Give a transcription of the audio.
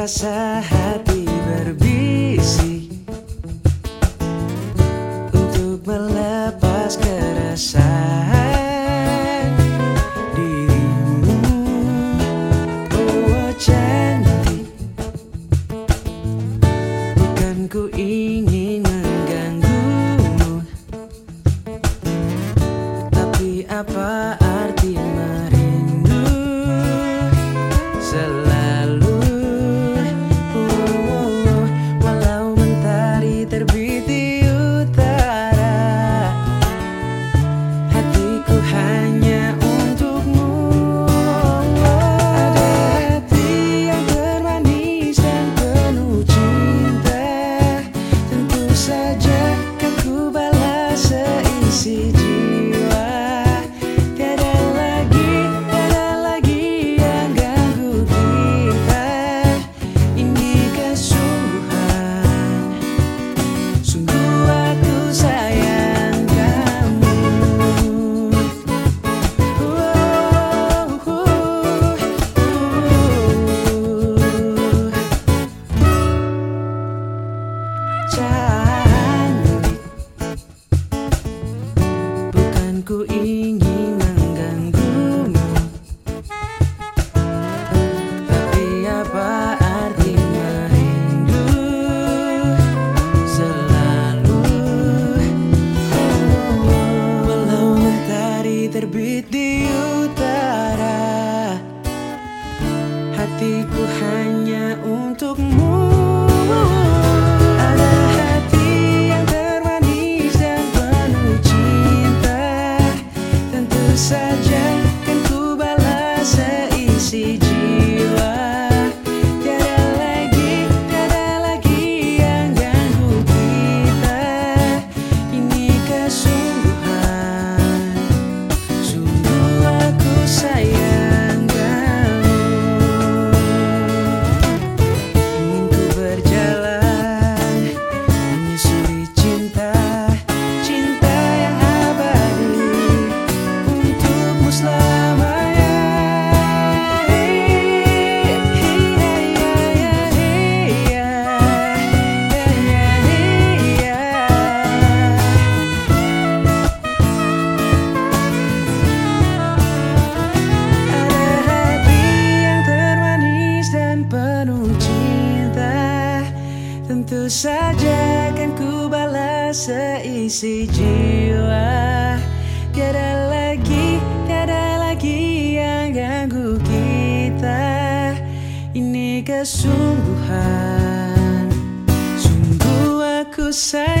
Rasa hati berbisik Untuk melepas keresahan Dirimu. Oh cantik Bukan ku ingin ku ingin mengganggumu. Tapi apa arti merindu Selalu? Walau mentari terbit di utara Hatiku hanya untukmu seisi Tentu saja kan ku balas seisi jiwa. Tiada lagi, tiada lagi yang ganggu kita. Ini kesungguhan. Sungguh aku sayang